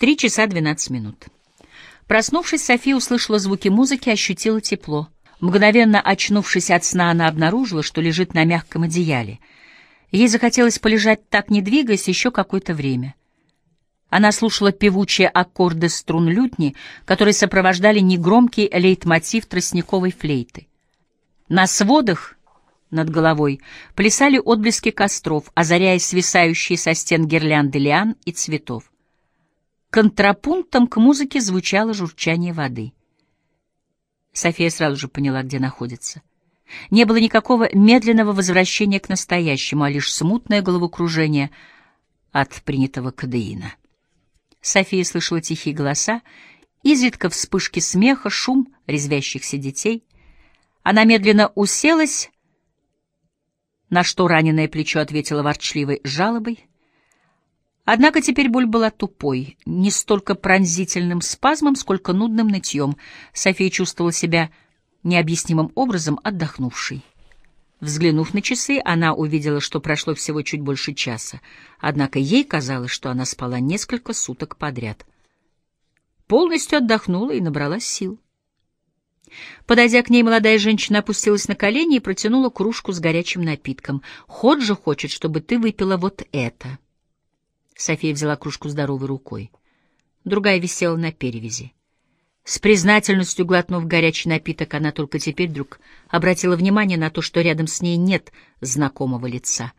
Три часа двенадцать минут. Проснувшись, София услышала звуки музыки, ощутила тепло. Мгновенно очнувшись от сна, она обнаружила, что лежит на мягком одеяле. Ей захотелось полежать так, не двигаясь, еще какое-то время. Она слушала певучие аккорды струн лютни, которые сопровождали негромкий лейтмотив тростниковой флейты. На сводах над головой плясали отблески костров, озаряя свисающие со стен гирлянды лиан и цветов. Контрапунктом к музыке звучало журчание воды. София сразу же поняла, где находится. Не было никакого медленного возвращения к настоящему, а лишь смутное головокружение от принятого кадеина. София слышала тихие голоса, изредка вспышки смеха, шум резвящихся детей. Она медленно уселась, на что раненое плечо ответило ворчливой жалобой. Однако теперь боль была тупой, не столько пронзительным спазмом, сколько нудным нытьем. София чувствовала себя необъяснимым образом отдохнувшей. Взглянув на часы, она увидела, что прошло всего чуть больше часа, однако ей казалось, что она спала несколько суток подряд. Полностью отдохнула и набралась сил. Подойдя к ней, молодая женщина опустилась на колени и протянула кружку с горячим напитком. «Ходжа хочет, чтобы ты выпила вот это». София взяла кружку здоровой рукой. Другая висела на перевязи. С признательностью глотнув горячий напиток, она только теперь вдруг обратила внимание на то, что рядом с ней нет знакомого лица.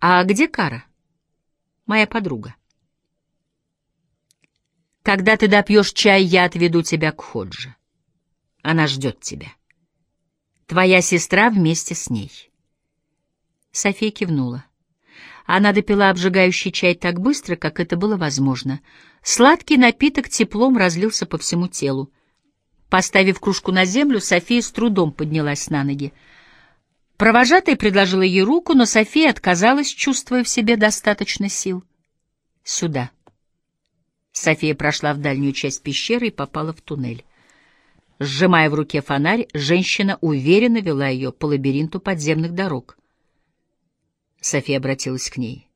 «А где Кара?» «Моя подруга». «Когда ты допьешь чай, я отведу тебя к Ходже. Она ждет тебя. Твоя сестра вместе с ней». София кивнула. Она допила обжигающий чай так быстро, как это было возможно. Сладкий напиток теплом разлился по всему телу. Поставив кружку на землю, София с трудом поднялась на ноги. Провожатый предложила ей руку, но София отказалась, чувствуя в себе достаточно сил. «Сюда». София прошла в дальнюю часть пещеры и попала в туннель. Сжимая в руке фонарь, женщина уверенно вела ее по лабиринту подземных дорог. София обратилась к ней.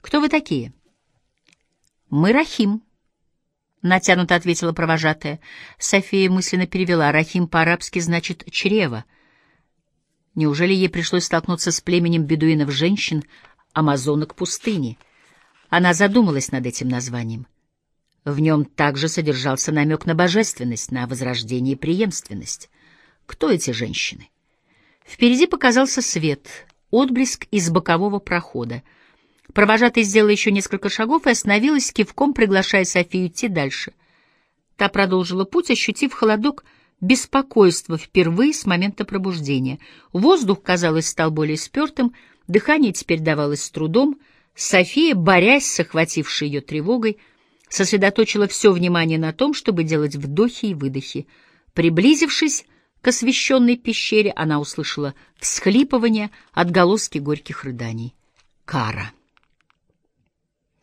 «Кто вы такие?» «Мы Рахим», — натянуто ответила провожатая. София мысленно перевела. «Рахим по-арабски значит «чрево». Неужели ей пришлось столкнуться с племенем бедуинов-женщин, амазонок пустыни? Она задумалась над этим названием. В нем также содержался намек на божественность, на возрождение и преемственность. Кто эти женщины? Впереди показался свет, отблеск из бокового прохода. Провожатый сделала еще несколько шагов и остановилась, кивком приглашая Софию идти дальше. Та продолжила путь, ощутив холодок беспокойства впервые с момента пробуждения. Воздух, казалось, стал более спертым, дыхание теперь давалось с трудом. София, борясь с охватившей ее тревогой, сосредоточила все внимание на том, чтобы делать вдохи и выдохи. Приблизившись, к освещенной пещере она услышала всхлипывание, отголоски горьких рыданий. Кара.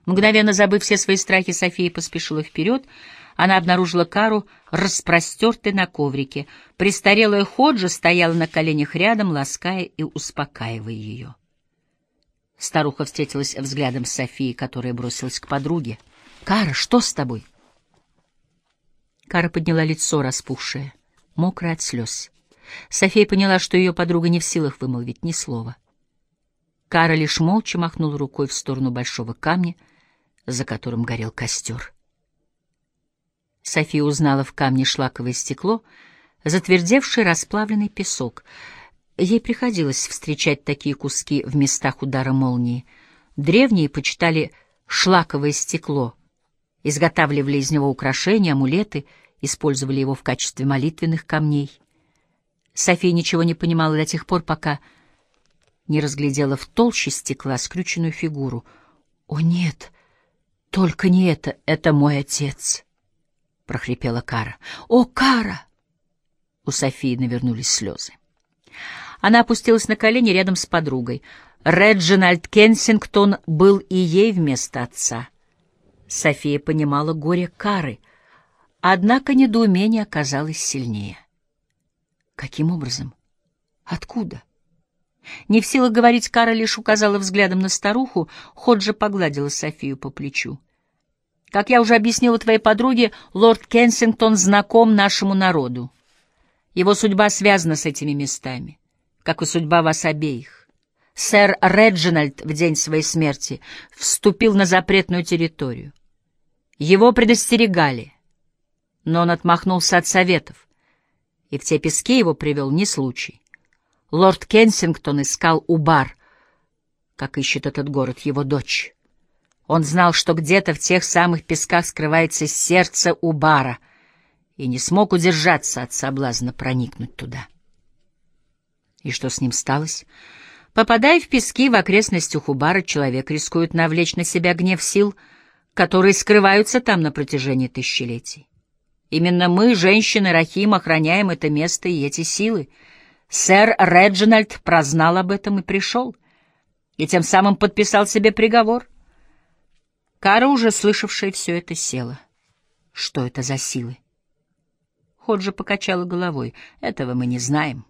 Мгновенно забыв все свои страхи, София поспешила вперед. Она обнаружила Кару распростертой на коврике. Престарелая Ходжа стояла на коленях рядом, лаская и успокаивая ее. Старуха встретилась взглядом с Софией, которая бросилась к подруге. «Кара, что с тобой?» Кара подняла лицо, распухшее мокрая от слез. София поняла, что ее подруга не в силах вымолвить ни слова. Кара лишь молча махнул рукой в сторону большого камня, за которым горел костер. София узнала в камне шлаковое стекло, затвердевший расплавленный песок. Ей приходилось встречать такие куски в местах удара молнии. Древние почитали шлаковое стекло, изготавливали из него украшения, амулеты — использовали его в качестве молитвенных камней. София ничего не понимала до тех пор, пока не разглядела в толще стекла скрюченную фигуру. «О, нет! Только не это! Это мой отец!» — прохрипела Кара. «О, Кара!» У Софии навернулись слезы. Она опустилась на колени рядом с подругой. Реджинальд Кенсингтон был и ей вместо отца. София понимала горе Кары — Однако недоумение оказалось сильнее. Каким образом? Откуда? Не в силах говорить, Кара лишь указала взглядом на старуху, Ходжа погладила Софию по плечу. Как я уже объяснила твоей подруге, лорд Кенсингтон знаком нашему народу. Его судьба связана с этими местами, как и судьба вас обеих. Сэр Реджинальд в день своей смерти вступил на запретную территорию. Его предостерегали, но он отмахнулся от советов, и в те пески его привел не случай. Лорд Кенсингтон искал Убар, как ищет этот город его дочь. Он знал, что где-то в тех самых песках скрывается сердце Убара, и не смог удержаться от соблазна проникнуть туда. И что с ним сталось? Попадая в пески в окрестностях Убара, человек рискует навлечь на себя гнев сил, которые скрываются там на протяжении тысячелетий. Именно мы, женщины Рахим, охраняем это место и эти силы. Сэр Реджинальд прознал об этом и пришел, и тем самым подписал себе приговор — Кара, уже слышавшая все это, села. Что это за силы? Ходжа покачала головой. Этого мы не знаем.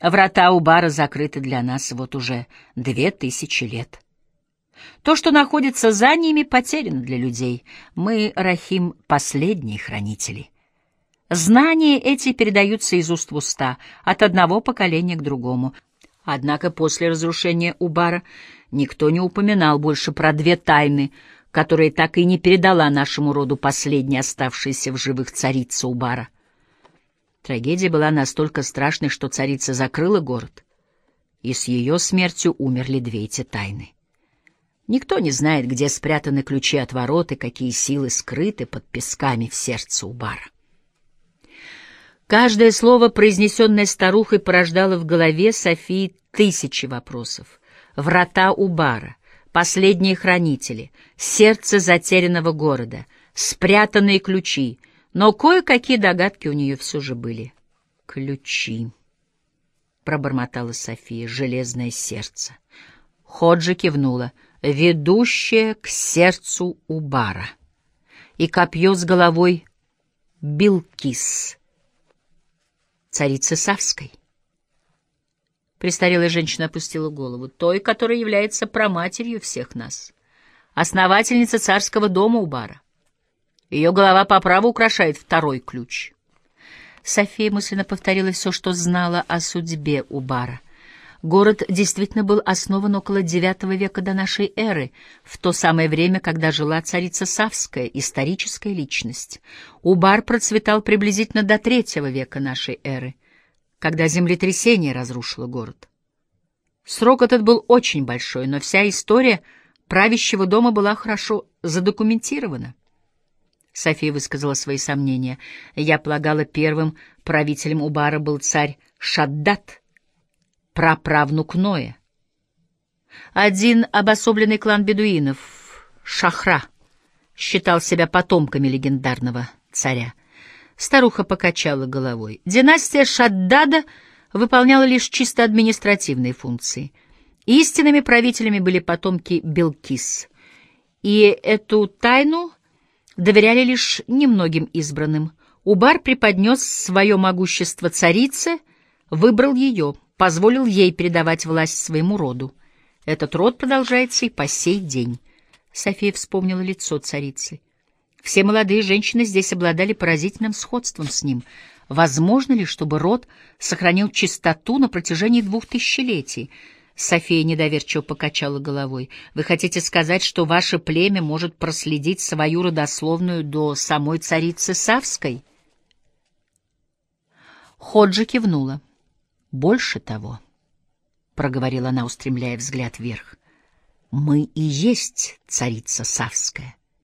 Врата у бара закрыты для нас вот уже две тысячи лет. То, что находится за ними, потеряно для людей. Мы, Рахим, последние хранители. Знания эти передаются из уст в уста, от одного поколения к другому. Однако после разрушения Убара никто не упоминал больше про две тайны, которые так и не передала нашему роду последняя оставшаяся в живых царица Убара. Трагедия была настолько страшной, что царица закрыла город, и с ее смертью умерли две эти тайны. Никто не знает, где спрятаны ключи от ворот и какие силы скрыты под песками в сердце Убара. Каждое слово, произнесенное старухой, порождало в голове Софии тысячи вопросов врата Убара, последние хранители, сердце затерянного города, спрятанные ключи, но кое-какие догадки у нее все же были. «Ключи», — пробормотала София, — «железное сердце». Ходжи кивнула, ведущее к сердцу Убара. И копье с головой Билкис, царицы Савской. Престарелая женщина опустила голову. Той, которая является проматерью всех нас. Основательница царского дома Убара. Ее голова по праву украшает второй ключ. София мысленно повторила все, что знала о судьбе Убара. Город действительно был основан около IX века до нашей эры, в то самое время, когда жила царица Савская, историческая личность. Убар процветал приблизительно до III века нашей эры — когда землетрясение разрушило город. Срок этот был очень большой, но вся история правящего дома была хорошо задокументирована. София высказала свои сомнения. Я полагала, первым правителем Убара был царь Шаддат, праправнук Ноя. Один обособленный клан бедуинов, Шахра, считал себя потомками легендарного царя. Старуха покачала головой. Династия Шаддада выполняла лишь чисто административные функции. Истинными правителями были потомки Белкис, и эту тайну доверяли лишь немногим избранным. Убар преподнес свое могущество царице, выбрал ее, позволил ей передавать власть своему роду. Этот род продолжается и по сей день. София вспомнила лицо царицы. Все молодые женщины здесь обладали поразительным сходством с ним. Возможно ли, чтобы род сохранил чистоту на протяжении двух тысячелетий? София недоверчиво покачала головой. «Вы хотите сказать, что ваше племя может проследить свою родословную до самой царицы Савской?» Ходжи кивнула. «Больше того», — проговорила она, устремляя взгляд вверх, — «мы и есть царица Савская».